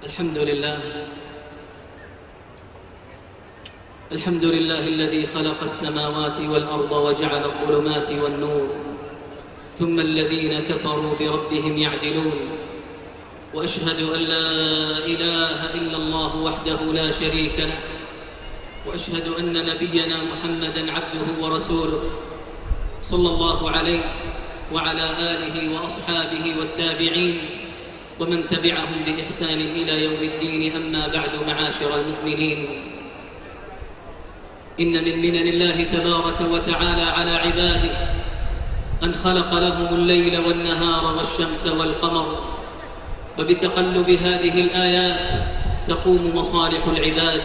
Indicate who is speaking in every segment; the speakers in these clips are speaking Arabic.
Speaker 1: الحمد لله. الحمد لله الذي خلق السماوات والأرض وجعل الظلمات والنور ثم الذين كفروا بربهم يعدلون. وأشهد أن لا إله إلا الله وحده لا شريك له. وأشهد أن نبينا محمدًا عبده ورسوله صلى الله عليه وعلى آله وأصحابه والتابعين. ومن تبعهم بإحسان إلى يوم الدين أما بعد معاشر المؤمنين. إن من منن الله تبارك وتعالى على عباده أن خلق لهم الليل والنهار والشمس والقمر فبتقلب هذه الآيات تقوم مصالح العباد.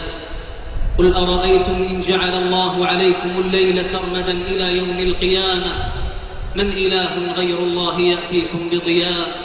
Speaker 1: قل أرأيتم إن جعل الله عليكم الليل سرمدا إلى يوم القيامة؟ من إله غير الله يأتيكم بضياء؟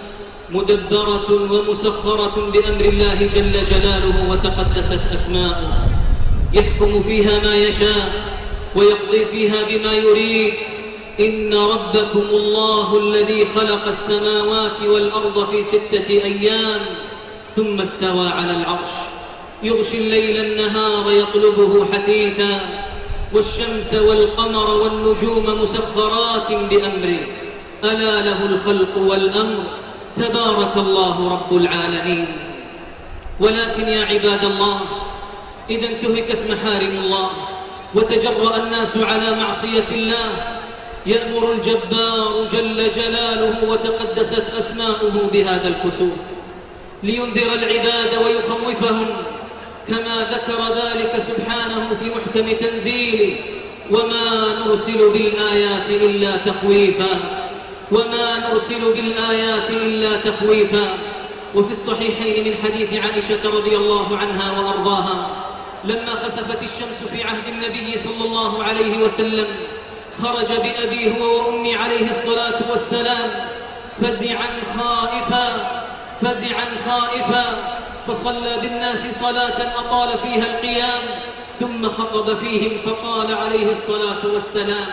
Speaker 1: مدبرة ومسخرة بأمر الله جل جلاله وتقدست أسماؤه. يحكم فيها ما يشاء ويقضي فيها بما يريد. إن ربكم الله الذي خلق السماوات والأرض في ستة أيام ثم استوى على العرش. يغشي الليل النهار يطلبه حثيثا والشمس والقمر والنجوم مسخرات بأمره. ألا له الخلق والأمر؟ تبارك الله رب العالمين. ولكن يا عباد الله إذا انتهكت محارم الله وتجرأ الناس على معصية الله يأمر الجبار جل جلاله وتقدست أسماؤه بهذا الكسوف لينذر العباد ويخوفهم كما ذكر ذلك سبحانه في محكم تنزيله وما نرسل بالآيات إلا تخويفا وما نرسل بالآيات إلا تخويفا. وفي الصحيحين من حديث عائشة رضي الله عنها وأرضاها لما خسفت الشمس في عهد النبي صلى الله عليه وسلم خرج بأبيه هو وأمي عليه الصلاة والسلام فزعا خائفا فزعا خائفا فصلى بالناس صلاة أطال فيها القيام ثم خطب فيهم فقال عليه الصلاة والسلام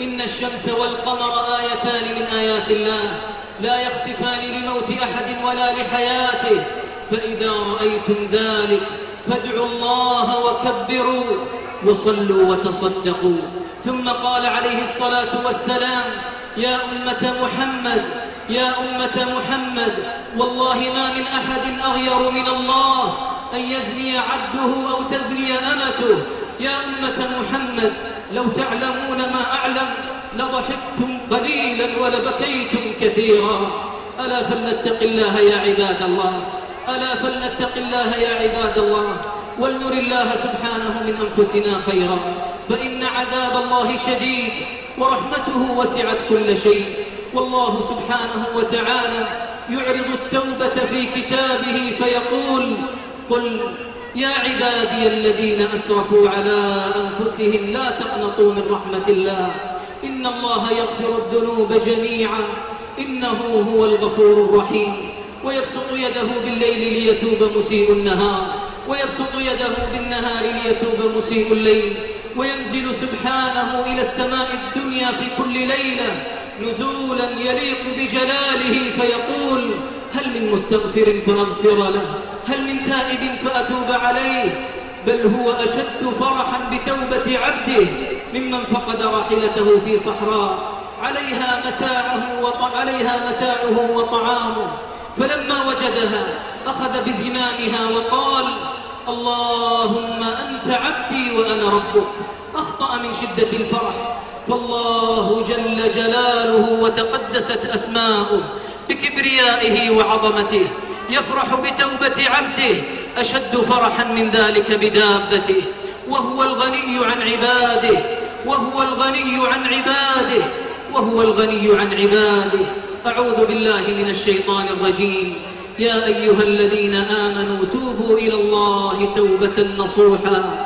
Speaker 1: إن الشمس والقمر آيتان من آيات الله. لا يخسفان لموت أحد ولا لحياته. فإذا رأيتم ذلك فادعوا الله وكبروا وصلوا وتصدقوا. ثم قال عليه الصلاة والسلام يا أمة محمد يا أمة محمد والله ما من أحد أغير من الله أن يزني عبده أو تزني أمته. يا أمة محمد لو تعلمون ما أعلم لضحكتم قليلا ولبكيتم كثيرا. ألا فلنتق الله يا عباد الله ألا فلنتق الله يا عباد الله. ولنر الله سبحانه من أنفسنا خيرا. فإن عذاب الله شديد ورحمته وسعت كل شيء. والله سبحانه وتعالى يعرض التوبة في كتابه فيقول قل يا عبادي الذين أسرفوا على أنفسهم لا تقنطوا من رحمة الله. إن الله يغفر الذنوب جميعا. إنه هو الغفور الرحيم. ويبسط يده بالليل ليتوب مسيء النهار. ويبسط يده بالنهار ليتوب مسيء الليل. وينزل سبحانه إلى السماء الدنيا في كل ليلة. نزولا يليق بجلاله فيقول هل من مستغفر فأغفر له؟ هل من تائب فأتوب عليه؟ بل هو أشد فرحا بتوبة عبده ممن فقد راحلته في صحراء. عليها متاعه وعليها متاعه وطعامه. فلما وجدها أخذ بزمامها وقال اللهم أنت عبدي وأنا ربك. أخطأ من شدة الفرح. فالله جل جلاله وتقدست أسماؤه بكبريائه وعظمته يفرح بتوبة عبده أشد فرحا من ذلك بدابته وهو الغني عن عباده وهو الغني عن عباده وهو الغني عن عباده. أعوذ بالله من الشيطان الرجيم. يا أيها الذين آمنوا توبوا إلى الله توبة نصوحا.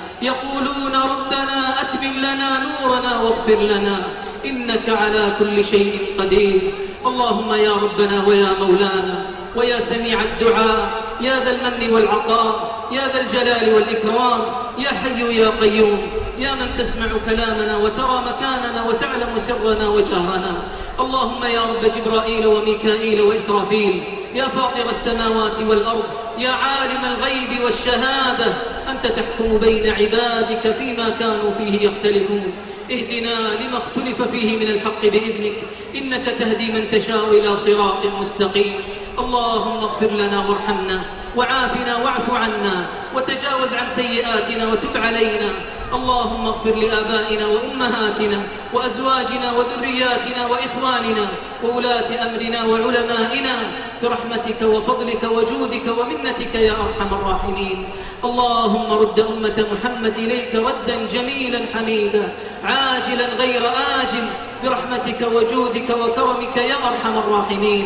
Speaker 1: يقولون ربنا أتمم لنا نورنا واغفر لنا. إنك على كل شيء قدير. اللهم يا ربنا ويا مولانا ويا سميع الدعاء. يا ذا المن والعطاء. يا ذا الجلال والإكرام. يا حي يا قيوم. يا من تسمع كلامنا وترى مكاننا وتعلم سرنا وجهرنا. اللهم يا رب جبرائيل وميكائيل وإسرافيل يا فاطر السماوات والأرض يا عالم الغيب والشهادة أنت تحكم بين عبادك فيما كانوا فيه يختلفون. اهدنا لما اختلف فيه من الحق بإذنك إنك تهدي من تشاء إلى صراط مستقيم. اللهم اغفر لنا وارحمنا. وعافنا واعف عنا وتجاوز عن سيئاتنا وتب علينا. اللهم اغفر لآبائنا وأمهاتنا وأزواجنا وذرياتنا وإخواننا وولاة أمرنا وعلمائنا برحمتك وفضلك وجودك ومنتك يا أرحم الراحمين. اللهم رد أمة محمد إليك ردا جميلا حميدا عاجلا غير آجل برحمتك وجودك وكرمك يا أرحم الراحمين.